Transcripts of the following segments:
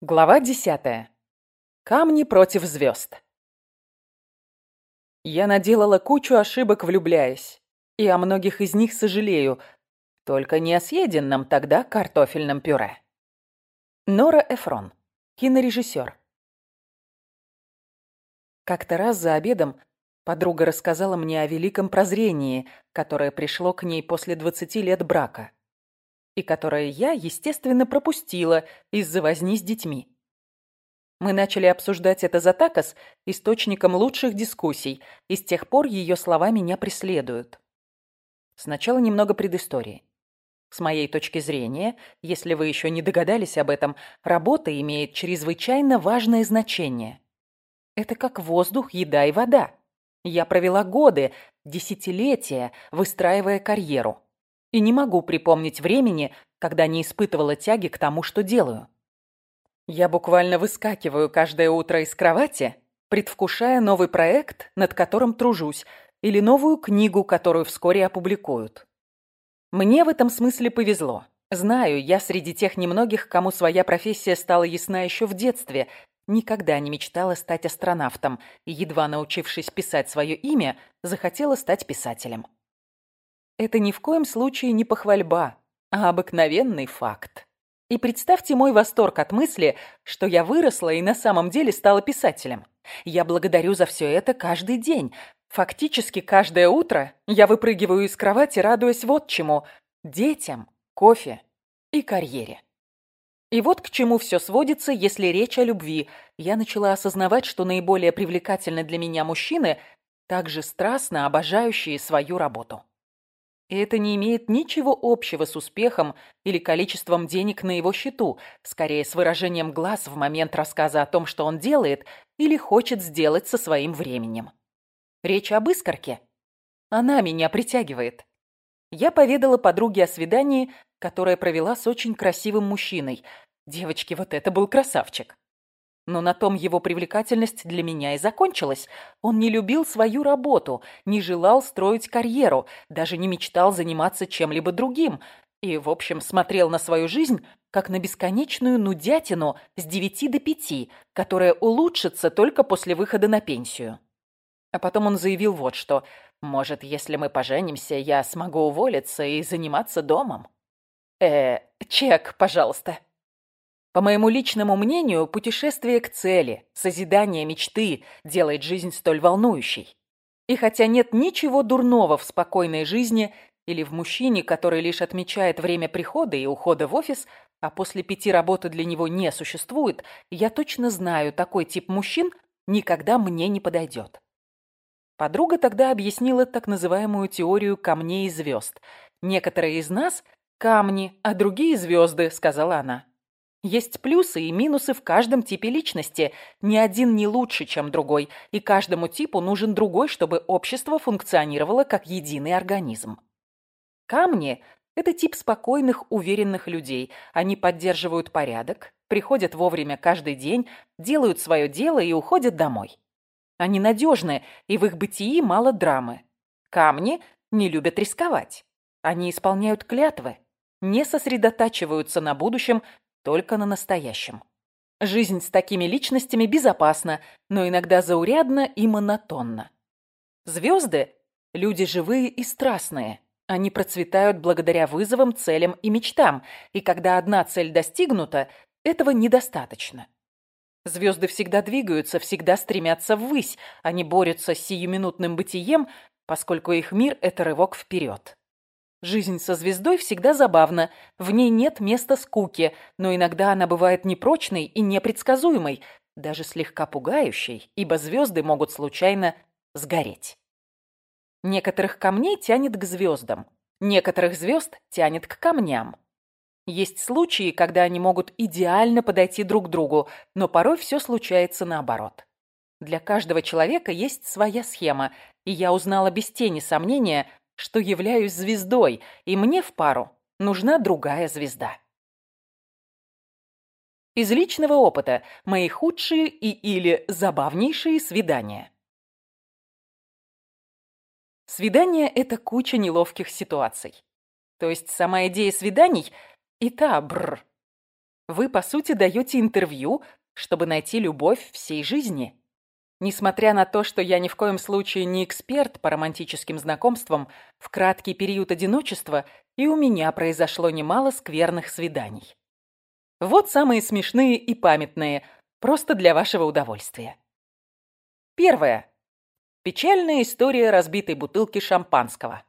Глава десятая. Камни против звезд. Я наделала кучу ошибок, влюбляясь, и о многих из них сожалею, только не о съеденном тогда картофельном пюре. Нора Эфрон, кинорежиссер. Как-то раз за обедом подруга рассказала мне о великом прозрении, которое пришло к ней после 20 лет брака и которое я, естественно, пропустила из-за возни с детьми. Мы начали обсуждать это за такос источником лучших дискуссий, и с тех пор ее слова меня преследуют. Сначала немного предыстории. С моей точки зрения, если вы еще не догадались об этом, работа имеет чрезвычайно важное значение. Это как воздух, еда и вода. Я провела годы, десятилетия, выстраивая карьеру и не могу припомнить времени, когда не испытывала тяги к тому, что делаю. Я буквально выскакиваю каждое утро из кровати, предвкушая новый проект, над которым тружусь, или новую книгу, которую вскоре опубликуют. Мне в этом смысле повезло. Знаю, я среди тех немногих, кому своя профессия стала ясна еще в детстве, никогда не мечтала стать астронавтом и, едва научившись писать свое имя, захотела стать писателем. Это ни в коем случае не похвальба, а обыкновенный факт. И представьте мой восторг от мысли, что я выросла и на самом деле стала писателем. Я благодарю за все это каждый день. Фактически каждое утро я выпрыгиваю из кровати, радуясь вот чему – детям, кофе и карьере. И вот к чему все сводится, если речь о любви. Я начала осознавать, что наиболее привлекательны для меня мужчины, также страстно обожающие свою работу. И это не имеет ничего общего с успехом или количеством денег на его счету, скорее с выражением глаз в момент рассказа о том, что он делает или хочет сделать со своим временем. Речь об искорке. Она меня притягивает. Я поведала подруге о свидании, которое провела с очень красивым мужчиной. Девочки, вот это был красавчик. Но на том его привлекательность для меня и закончилась. Он не любил свою работу, не желал строить карьеру, даже не мечтал заниматься чем-либо другим. И, в общем, смотрел на свою жизнь как на бесконечную нудятину с девяти до пяти, которая улучшится только после выхода на пенсию. А потом он заявил вот что. «Может, если мы поженимся, я смогу уволиться и заниматься домом?» «Э, чек, пожалуйста». По моему личному мнению, путешествие к цели, созидание мечты делает жизнь столь волнующей. И хотя нет ничего дурного в спокойной жизни или в мужчине, который лишь отмечает время прихода и ухода в офис, а после пяти работы для него не существует, я точно знаю, такой тип мужчин никогда мне не подойдет. Подруга тогда объяснила так называемую теорию камней и звезд. «Некоторые из нас – камни, а другие – звезды», – сказала она. Есть плюсы и минусы в каждом типе личности. Ни один не лучше, чем другой, и каждому типу нужен другой, чтобы общество функционировало как единый организм. Камни – это тип спокойных, уверенных людей. Они поддерживают порядок, приходят вовремя каждый день, делают свое дело и уходят домой. Они надежны, и в их бытии мало драмы. Камни не любят рисковать. Они исполняют клятвы, не сосредотачиваются на будущем только на настоящем. Жизнь с такими личностями безопасна, но иногда заурядна и монотонна. Звезды – люди живые и страстные. Они процветают благодаря вызовам, целям и мечтам, и когда одна цель достигнута, этого недостаточно. Звезды всегда двигаются, всегда стремятся ввысь, они борются с сиюминутным бытием, поскольку их мир – это рывок вперед. Жизнь со звездой всегда забавна, в ней нет места скуке, но иногда она бывает непрочной и непредсказуемой, даже слегка пугающей, ибо звезды могут случайно сгореть. Некоторых камней тянет к звездам, некоторых звезд тянет к камням. Есть случаи, когда они могут идеально подойти друг к другу, но порой все случается наоборот. Для каждого человека есть своя схема, и я узнала без тени сомнения, что являюсь звездой, и мне в пару нужна другая звезда. Из личного опыта мои худшие и или забавнейшие свидания. Свидание – это куча неловких ситуаций. То есть сама идея свиданий и та бррр. Вы, по сути, даете интервью, чтобы найти любовь всей жизни. Несмотря на то, что я ни в коем случае не эксперт по романтическим знакомствам, в краткий период одиночества и у меня произошло немало скверных свиданий. Вот самые смешные и памятные, просто для вашего удовольствия. Первое. Печальная история разбитой бутылки шампанского.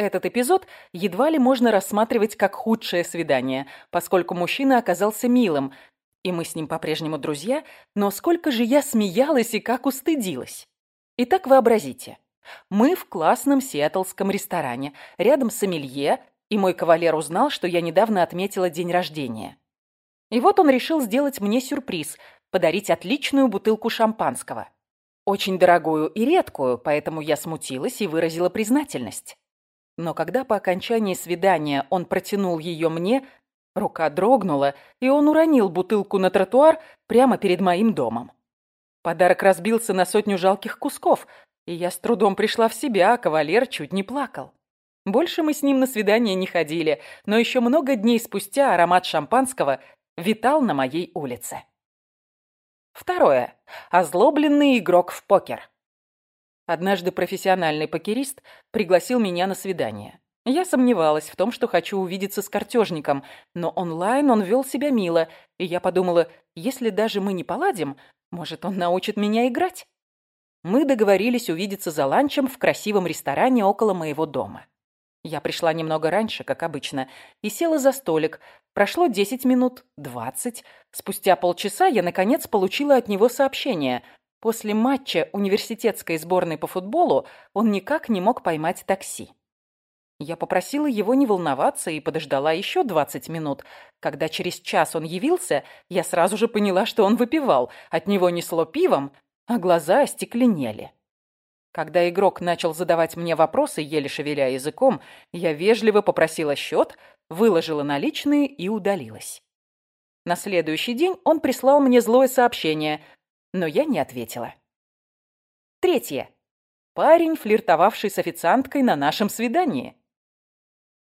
Этот эпизод едва ли можно рассматривать как худшее свидание, поскольку мужчина оказался милым, и мы с ним по-прежнему друзья, но сколько же я смеялась и как устыдилась. Итак, вообразите. Мы в классном сиэтлском ресторане, рядом с Амелье, и мой кавалер узнал, что я недавно отметила день рождения. И вот он решил сделать мне сюрприз – подарить отличную бутылку шампанского. Очень дорогую и редкую, поэтому я смутилась и выразила признательность. Но когда по окончании свидания он протянул ее мне, рука дрогнула, и он уронил бутылку на тротуар прямо перед моим домом. Подарок разбился на сотню жалких кусков, и я с трудом пришла в себя, а кавалер чуть не плакал. Больше мы с ним на свидание не ходили, но еще много дней спустя аромат шампанского витал на моей улице. Второе. Озлобленный игрок в покер. Однажды профессиональный покерист пригласил меня на свидание. Я сомневалась в том, что хочу увидеться с картежником, но онлайн он вел себя мило, и я подумала, если даже мы не поладим, может, он научит меня играть? Мы договорились увидеться за ланчем в красивом ресторане около моего дома. Я пришла немного раньше, как обычно, и села за столик. Прошло 10 минут, 20. Спустя полчаса я, наконец, получила от него сообщение. После матча университетской сборной по футболу он никак не мог поймать такси. Я попросила его не волноваться и подождала еще 20 минут. Когда через час он явился, я сразу же поняла, что он выпивал. От него несло пивом, а глаза остекленели. Когда игрок начал задавать мне вопросы, еле шевеля языком, я вежливо попросила счет, выложила наличные и удалилась. На следующий день он прислал мне злое сообщение, но я не ответила. Третье. Парень, флиртовавший с официанткой на нашем свидании.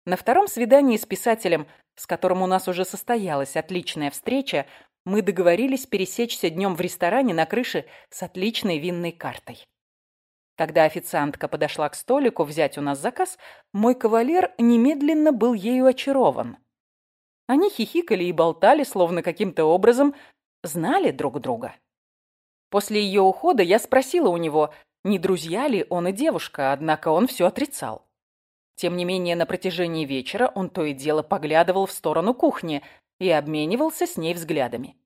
На втором свидании с писателем, с которым у нас уже состоялась отличная встреча, мы договорились пересечься днем в ресторане на крыше с отличной винной картой. Когда официантка подошла к столику взять у нас заказ, мой кавалер немедленно был ею очарован. Они хихикали и болтали, словно каким-то образом знали друг друга. После ее ухода я спросила у него, не друзья ли он и девушка, однако он все отрицал. Тем не менее, на протяжении вечера он то и дело поглядывал в сторону кухни и обменивался с ней взглядами.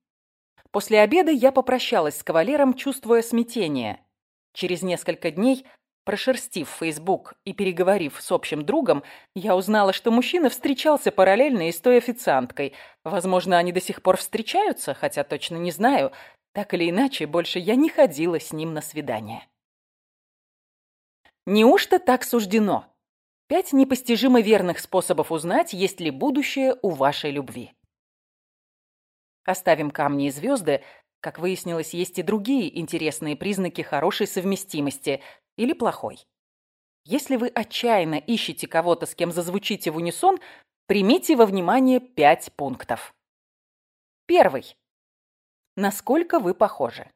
После обеда я попрощалась с кавалером, чувствуя смятение – Через несколько дней, прошерстив Facebook и переговорив с общим другом, я узнала, что мужчина встречался параллельно и с той официанткой. Возможно, они до сих пор встречаются, хотя точно не знаю. Так или иначе, больше я не ходила с ним на свидание. Неужто так суждено? Пять непостижимо верных способов узнать, есть ли будущее у вашей любви. Оставим камни и звезды, как выяснилось, есть и другие интересные признаки хорошей совместимости или плохой. Если вы отчаянно ищете кого-то, с кем зазвучите в унисон, примите во внимание пять пунктов. Первый. Насколько вы похожи?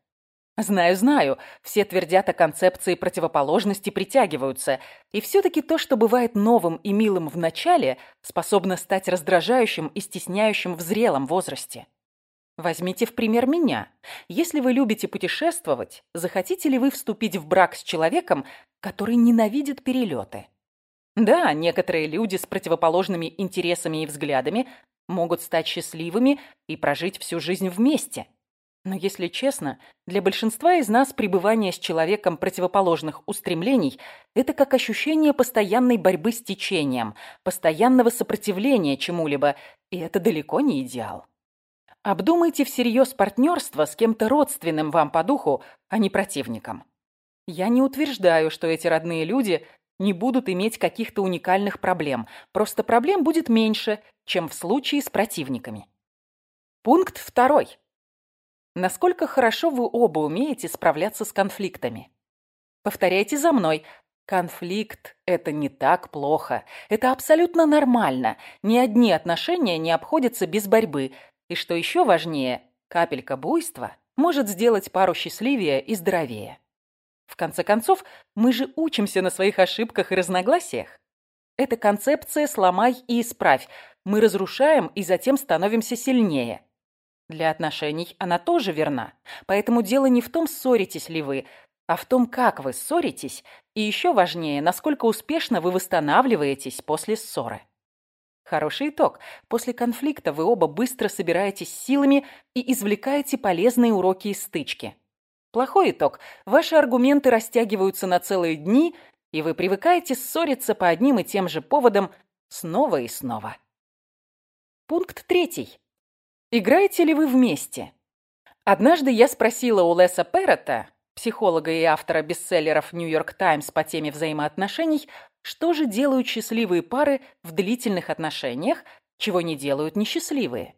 Знаю, знаю, все твердят о концепции противоположности притягиваются, и все-таки то, что бывает новым и милым в начале, способно стать раздражающим и стесняющим в зрелом возрасте. Возьмите в пример меня. Если вы любите путешествовать, захотите ли вы вступить в брак с человеком, который ненавидит перелеты? Да, некоторые люди с противоположными интересами и взглядами могут стать счастливыми и прожить всю жизнь вместе. Но если честно, для большинства из нас пребывание с человеком противоположных устремлений – это как ощущение постоянной борьбы с течением, постоянного сопротивления чему-либо, и это далеко не идеал. Обдумайте всерьез партнерство с кем-то родственным вам по духу, а не противником. Я не утверждаю, что эти родные люди не будут иметь каких-то уникальных проблем. Просто проблем будет меньше, чем в случае с противниками. Пункт второй. Насколько хорошо вы оба умеете справляться с конфликтами? Повторяйте за мной. Конфликт – это не так плохо. Это абсолютно нормально. Ни одни отношения не обходятся без борьбы. И что еще важнее, капелька буйства может сделать пару счастливее и здоровее. В конце концов, мы же учимся на своих ошибках и разногласиях. Это концепция «сломай и исправь». Мы разрушаем и затем становимся сильнее. Для отношений она тоже верна. Поэтому дело не в том, ссоритесь ли вы, а в том, как вы ссоритесь, и еще важнее, насколько успешно вы восстанавливаетесь после ссоры. Хороший итог. После конфликта вы оба быстро собираетесь силами и извлекаете полезные уроки из стычки. Плохой итог. Ваши аргументы растягиваются на целые дни, и вы привыкаете ссориться по одним и тем же поводам снова и снова. Пункт третий. Играете ли вы вместе? Однажды я спросила у Леса Перрота, психолога и автора бестселлеров «Нью-Йорк Таймс» по теме взаимоотношений, что же делают счастливые пары в длительных отношениях, чего не делают несчастливые.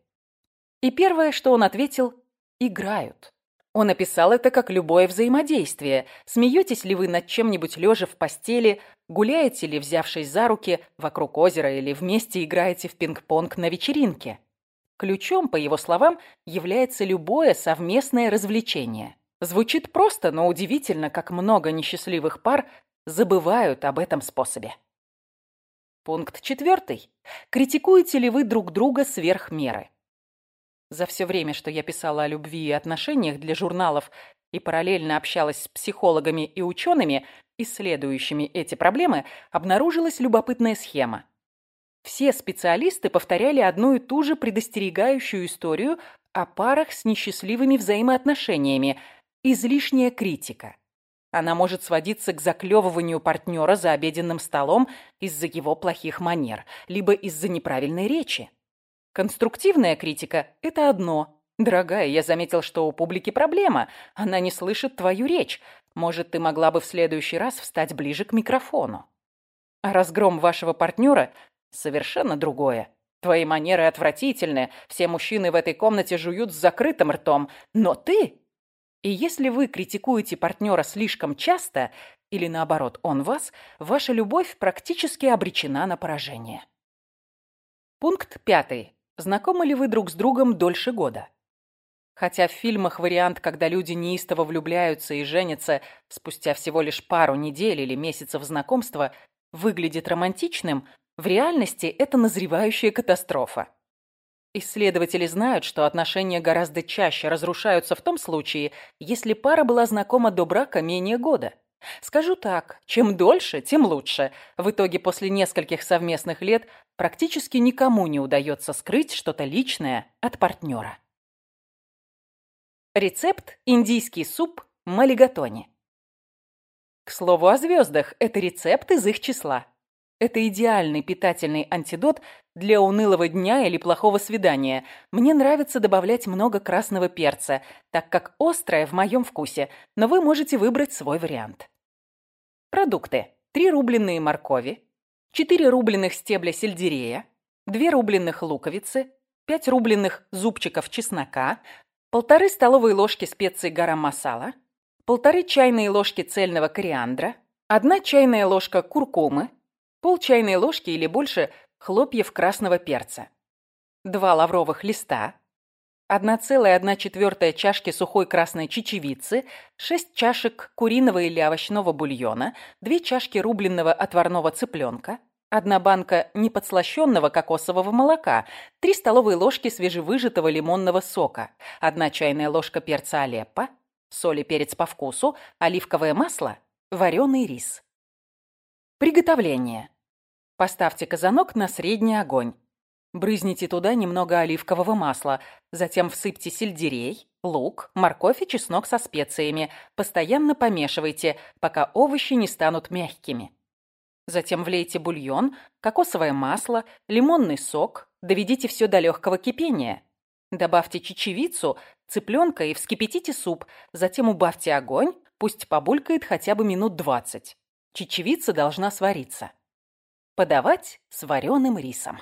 И первое, что он ответил – играют. Он описал это как любое взаимодействие. Смеетесь ли вы над чем-нибудь лежа в постели, гуляете ли, взявшись за руки, вокруг озера или вместе играете в пинг-понг на вечеринке. Ключом, по его словам, является любое совместное развлечение – Звучит просто, но удивительно, как много несчастливых пар забывают об этом способе. Пункт четвертый. Критикуете ли вы друг друга сверх меры? За все время, что я писала о любви и отношениях для журналов и параллельно общалась с психологами и учеными, исследующими эти проблемы, обнаружилась любопытная схема. Все специалисты повторяли одну и ту же предостерегающую историю о парах с несчастливыми взаимоотношениями – излишняя критика. Она может сводиться к заклевыванию партнера за обеденным столом из-за его плохих манер, либо из-за неправильной речи. Конструктивная критика – это одно. Дорогая, я заметил, что у публики проблема. Она не слышит твою речь. Может, ты могла бы в следующий раз встать ближе к микрофону. А разгром вашего партнера – совершенно другое. Твои манеры отвратительны, все мужчины в этой комнате жуют с закрытым ртом, но ты и если вы критикуете партнера слишком часто, или наоборот, он вас, ваша любовь практически обречена на поражение. Пункт пятый. Знакомы ли вы друг с другом дольше года? Хотя в фильмах вариант, когда люди неистово влюбляются и женятся спустя всего лишь пару недель или месяцев знакомства, выглядит романтичным, в реальности это назревающая катастрофа. Исследователи знают, что отношения гораздо чаще разрушаются в том случае, если пара была знакома до брака менее года. Скажу так, чем дольше, тем лучше. В итоге после нескольких совместных лет практически никому не удается скрыть что-то личное от партнера. Рецепт индийский суп малигатони. К слову о звездах, это рецепт из их числа. Это идеальный питательный антидот для унылого дня или плохого свидания. Мне нравится добавлять много красного перца, так как острое в моем вкусе, но вы можете выбрать свой вариант. Продукты. 3 рубленые моркови, 4 рубленых стебля сельдерея, 2 рубленых луковицы, 5 рубленых зубчиков чеснока, полторы столовые ложки специй гарам-масала, полторы чайные ложки цельного кориандра, 1 чайная ложка куркумы, пол чайной ложки или больше хлопьев красного перца, два лавровых листа, 1,1 чашки сухой красной чечевицы, 6 чашек куриного или овощного бульона, 2 чашки рубленного отварного цыпленка, 1 банка неподслащенного кокосового молока, 3 столовые ложки свежевыжатого лимонного сока, 1 чайная ложка перца алеппо, соль и перец по вкусу, оливковое масло, вареный рис. Приготовление. Поставьте казанок на средний огонь. Брызните туда немного оливкового масла, затем всыпьте сельдерей, лук, морковь и чеснок со специями. Постоянно помешивайте, пока овощи не станут мягкими. Затем влейте бульон, кокосовое масло, лимонный сок, доведите все до легкого кипения. Добавьте чечевицу, цыпленка и вскипятите суп, затем убавьте огонь, пусть побулькает хотя бы минут 20. Чечевица должна свариться. Подавать с вареным рисом.